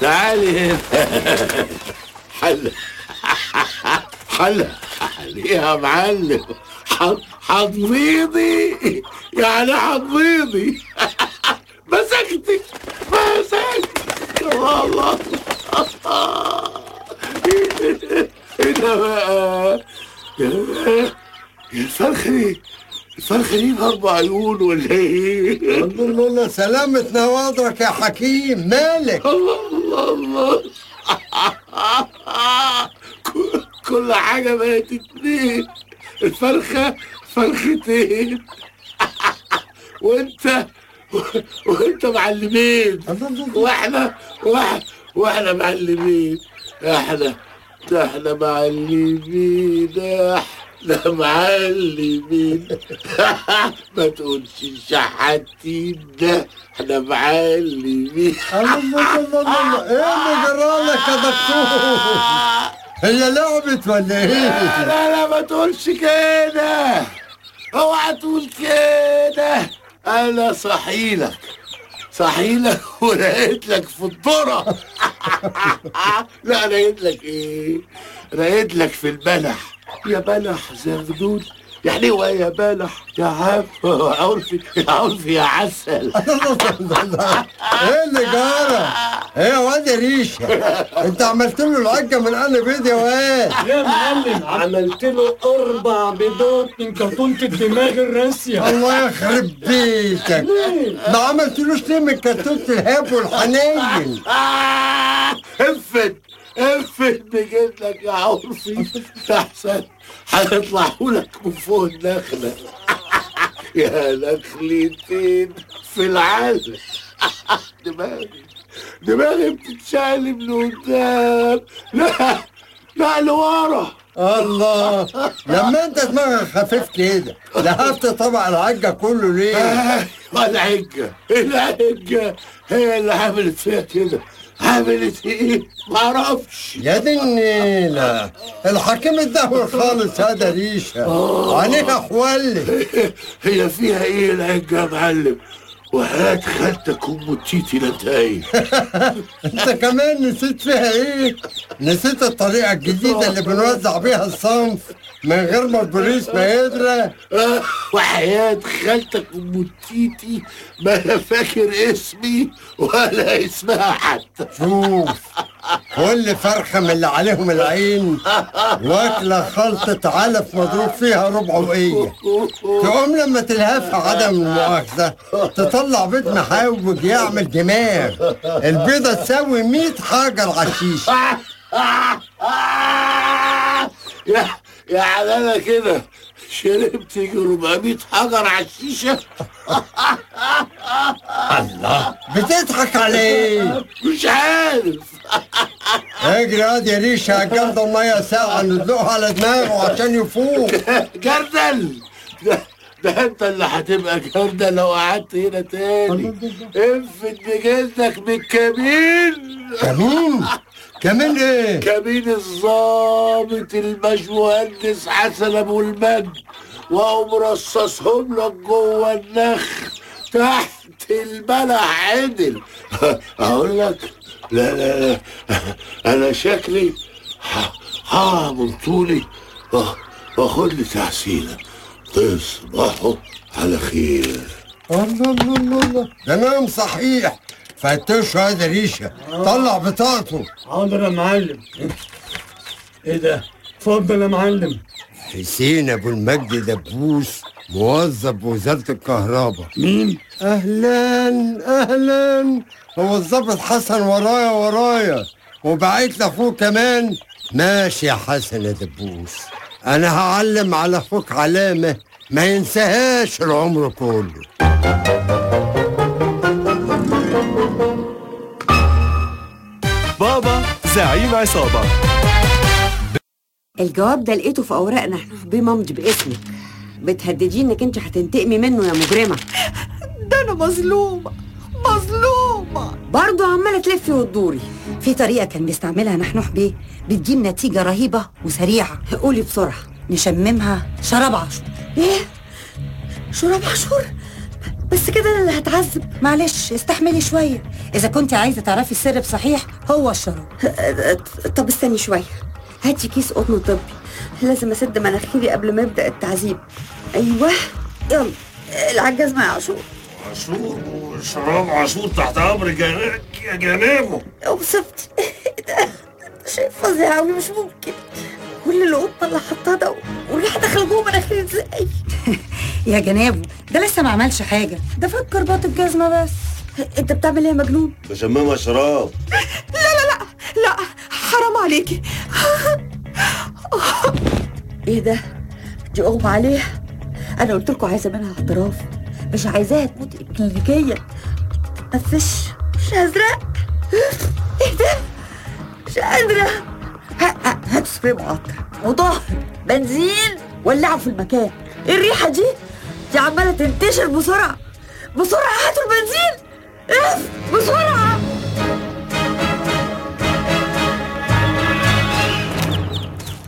تعالي هنا. حل. حل. يا معلم. حط حضبيضي يعني حضبيضي مسكتك مسكتك الله الله إيه ده بقى يا الفرخة دي الفرخة دي بأربع عيون ولا إيه؟ الحمد لله سلامة نواضرك يا حكيم. مالك؟ الله. الله كل- حاجة بقت اتنين. الفرخة فرختين وانت وانت معلمين. وإحنا وإحنا وإحنا معلمين. إحنا إحنا معلمين. إحنا معلمين. ما تقولش شحاتين. ده إحنا معلمين. الله الله الله الله إيه اللي جرالك يا دكتور؟ هي لعبت ولا لا إيه؟ لا لا ما تقولش كده. اوعى تقول كده. أنا صحيلك. صحيلك ولقيت لك في الذره لا لقيت لك إيه؟ لقيت لك في البلح يا بلح زغدول. يعني هو يا بلح؟ يا عم عرفي يا عرفي يا عسل. إيه اللي جرى إيه يا واد يا ريشة؟ أنت عملت له العجة من أنا بيض يا واد. يا معلم عملت له أربع بيضات من كرتونة الدماغ الراسية. الله يخرب بيتك. ما عملتلوش ليه من كرتونة الهاب والحنين؟ آه، انفد بجيب لك يا عرفي أحسن. هيطلعوا لك من فوق النخلة. يا نخلتين في العالم. دماغي. دماغي بتتشقلب لقدام لا لا لورا. الله. لما انت دماغك خفيف كده لهفت طبق العجة كله ليه؟ آه، العجة العجة؟ هي اللي عملت فيها كده؟ عملت إيه؟ معرفش يا دي النيلة. الحكيم الدهور خالص هذا ريشة. عليها حولي هي فيها إيه العجة يا معلم؟ وهات خالتك ام التيتي لتاي انت كمان نسيت فيها إيه؟ نسيت الطريقة الجديدة اللي بنوزع بيها الصنف من غير ما البوليس ما يدرى وحياة خالتك ام التيتي ما فاكر اسمي ولا اسمها حتى. شوف كل فرخة من اللي عليهم العين واكلة خلطة علف مضروب فيها ربع وقية. تقوم لما تلهفها عدم المؤاخذة تطلع بيض محوج يعمل دماغ البيضة تساوي 100 حجر عشيش يا يعني أنا كده. شربت 400 حجر على الشيشه بتضحك عليه مش عارف اجري ياض يا ريشة جنب المية ساعة ندلقها على دماغه عشان يفوق جردل ده, ده انت اللي هتبقى جردل لو قعدت هنا تاني انفد بجلدك بالكمين كمين كمين إيه؟ كمين الظابط المشمهندس حسن أبو المجد وهو مرصصهم لك جوه النخل تحت البلح عدل. أقول لك لا لا لا. أنا شكلي هعمل طولي. وآ- واخد لي تحسينه تصبحوا على خير. الله الله الله نام صحيح. فتشوا هذا ريشة. طلع بطاقته. حاضر يا معلم. إيه ده؟ اتفضل يا معلم. حسين أبو المجد دبوس موظف بوزارة الكهرباء. مين؟ أهلا أهلا. هو الظابط حسن ورايا ورايا. وبعت لأخوه كمان. ماشي يا حسن يا دبوس. أنا هعلم على أخوك علامة ما ينساهاش العمر كله. بابا زعيم عصابة. الجواب ده لقيته في أوراقنا. إحنا بممضي باسمك بتهدديه إنك أنت هتنتقمي منه يا مجرمة. ده أنا مظلومة. مظلومة. برضه عمالة تلفي وتدوري. في طريقة كان بيستعملها نحنوح بيه. بتجيب نتيجة رهيبة وسريعة. قولي بسرعة. نشممها شراب عاشور. إيه؟ شراب عاشور؟ بس كده أنا اللي هتعذب. معلش استحملي شوية. إذا كنت عايزة تعرفي السر بصحيح هو الشراب. طب استني شوية. هاتي كيس قطن طبي لازم أسد مناخيري قبل ما يبدأ التعذيب. أيوه يلا. العجاز مع عاشور. عاشور؟ وشراب عاشور تحت يا جنابه وصفت ده شيء فظيع قوي مش ممكن. كل القطة اللي حطها ده والريحه داخله جوه مناخيري إزاي؟ يا جنابه ده لسه ما عملش حاجة. ده فك رباط الجزمه بس. انت بتعمل إيه يا مجنون؟ بشممها شراب لا حرام عليكي إيه ده؟ دي اغمى عليها أنا قلت لكم عايزة منها اعتراف. مش عايزاها تموت كلينيكيا تنفسش مش ازرق إيه ده؟ مش قادرة. ه- ه- هات سبراي معطر وطهر بنزين ولعوا في المكان. إيه الريحة دي؟ دي عمالة تنتشر بسرعة. بسرعة هاتوا البنزين. اف بسرعة.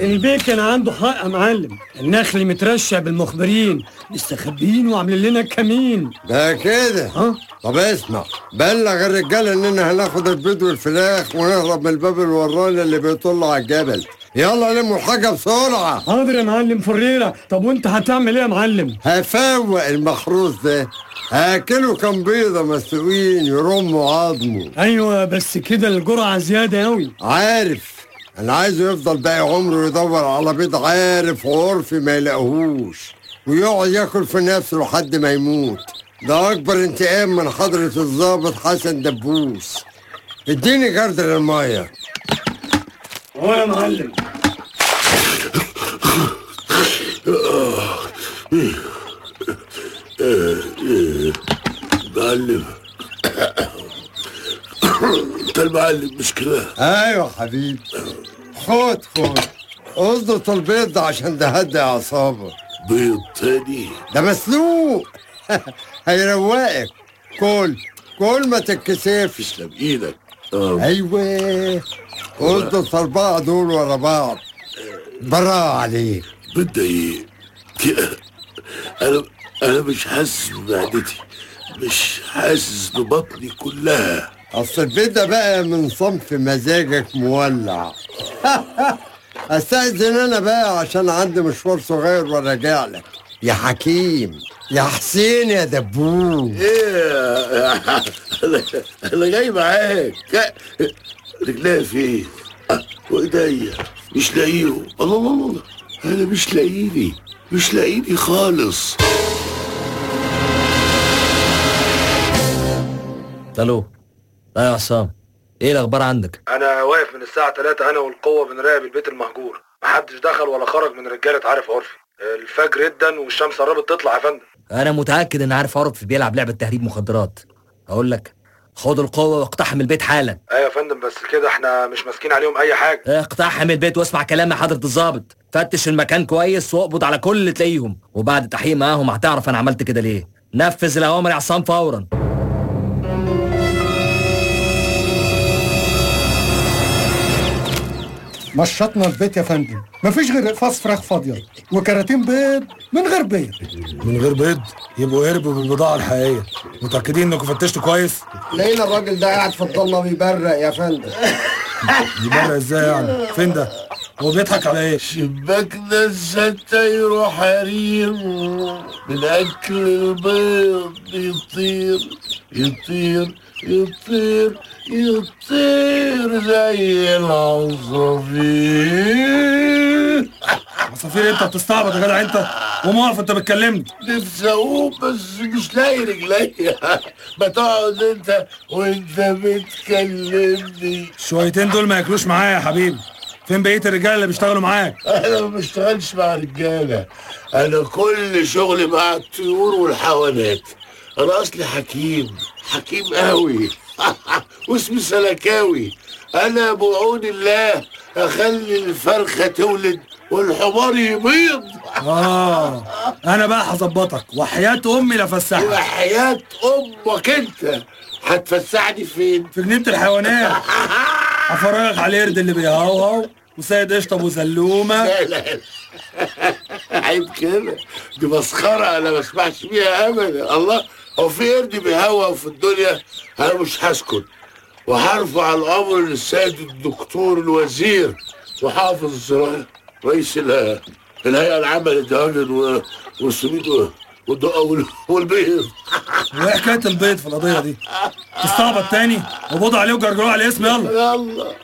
البيه كان عنده حق يا معلم. النخل مترشع بالمخبرين مستخبيين وعاملين لنا كمين. ده كده؟ ها؟ طب اسمع بلغ الرجاله إننا هناخد البيض والفراخ ونهرب من الباب الوراني اللي بيطل على الجبل. يلا لموا الحاجة بسرعة. حاضر يا معلم فريرة. طب وانت هتعمل إيه يا معلم؟ هفوق المخروص ده. هاكله كام بيضة مسلوقين يرموا عظمه. أيوه بس كده الجرعة زيادة أوي. عارف أنا عايزه يفضل باقي عمره يدور على بيض عارف وعرفي ما يلاقوهوش ويقعد ياكل في نفسه لحد ما يموت. ده أكبر انتقام من حضرة الضابط حسن دبوس. اديني جردل المية. آه يا معلم. معلم. انت المعلم مش كده؟ أيوه حبيبي. خد خد. اظبط البيض ده عشان ده هدي اعصابك بيض تاني؟ ده مسلوق. هيروقك. كل كل ما تتكسفش. تسلم إيدك. آه. أيوه. اظبط الاربعه دول ورا بعض. براء عليك. بدي إيه كده. أنا أنا مش حاسس بمعدتي مش حاسس ببطني كلها. أصل البيت ده بقى من صنف مزاجك مولع. أستأذن أنا بقى عشان عندي مشوار صغير وراجع لك. يا حكيم. يا حسين يا دبوب. إيه أنا جاي معاك. جاي- رجلي فين آه، وايديا مش لاقيهم. الله الله الله أنا مش لاقيني مش لاقيني خالص. ألو. لا يا عصام. إيه الأخبار عندك؟ أنا واقف من الساعة 3 أنا والقوة بنراقب البيت المهجور. محدش دخل ولا خرج من رجاله عارف عرفي. الفجر جدا والشمس قربت تطلع يا فندم. أنا متأكد إن عارف عرف بيلعب لعبة تهريب مخدرات. أقول لك خد القوة واقتحم البيت حالا. أيوه يا فندم بس كده إحنا مش ماسكين عليهم أي حاجة. اقتحم البيت واسمع كلام حضرة الضابط. فتش المكان كويس واقبض على كل اللي تلاقيهم. وبعد تحقيق معاهم هتعرف أنا عملت كده ليه. نفذ الأوامر يا عصام فورا. مشطنا البيت يا فندم. مفيش غير اقفاص فراخ فاضية وكراتين بيض من غير بيض. من غير بيض؟ يبقوا هربوا بالبضاعه الحقيقيه متأكدين إنكم فتشتوا كويس؟ لقينا الراجل ده قاعد في الضلمة بيبرق يا فندم. دي بره إزاي يعني؟ فين ده؟ هو بيضحك على إيه شباكنا الستاير حرير من أكل البيض يطير يطير يطير يطير زي العصافير. عصافير أنت بتستعبط يا جدع أنت قوم اقف أنت بتكلمني. نفسي أقوم بس مش لاقي رجليا. بتقعد أنت وأنت بتكلمني. الشويتين دول ما ياكلوش معايا يا حبيبي. فين بقية الرجالة اللي بيشتغلوا معاك؟ أنا ما بشتغلش مع رجالة. أنا كل شغلي مع الطيور والحيوانات. أنا أصلي حكيم حكيم قوي. واسمي سلكاوي. أنا بعون الله. أخلي الفرخة تولد والحمار يبيض. آه أنا بقى هظبطك. وحياة أمي لفسحك وحياة أمك أنت. هتفسحني فين؟ في جنينة الحيوانات. هفرجك على القرد اللي بيهوهو. وسيد قشطة أبو زلومة. لا لا. عيب كده. دي مسخرة أنا ما اسمعش بيها أبدا. الله هو في قرد بيهوى في الدنيا أنا مش هسكت. وهرفع الأمر للسيد الدكتور الوزير وحافظ رئيس ال- الهيئة العامة للدواجن والسميد والبيض. وايه حكايه البيض في القضية دي؟ تستعبط تاني؟ وبوضع عليه وجرجروه على الاسم يلا. يلا.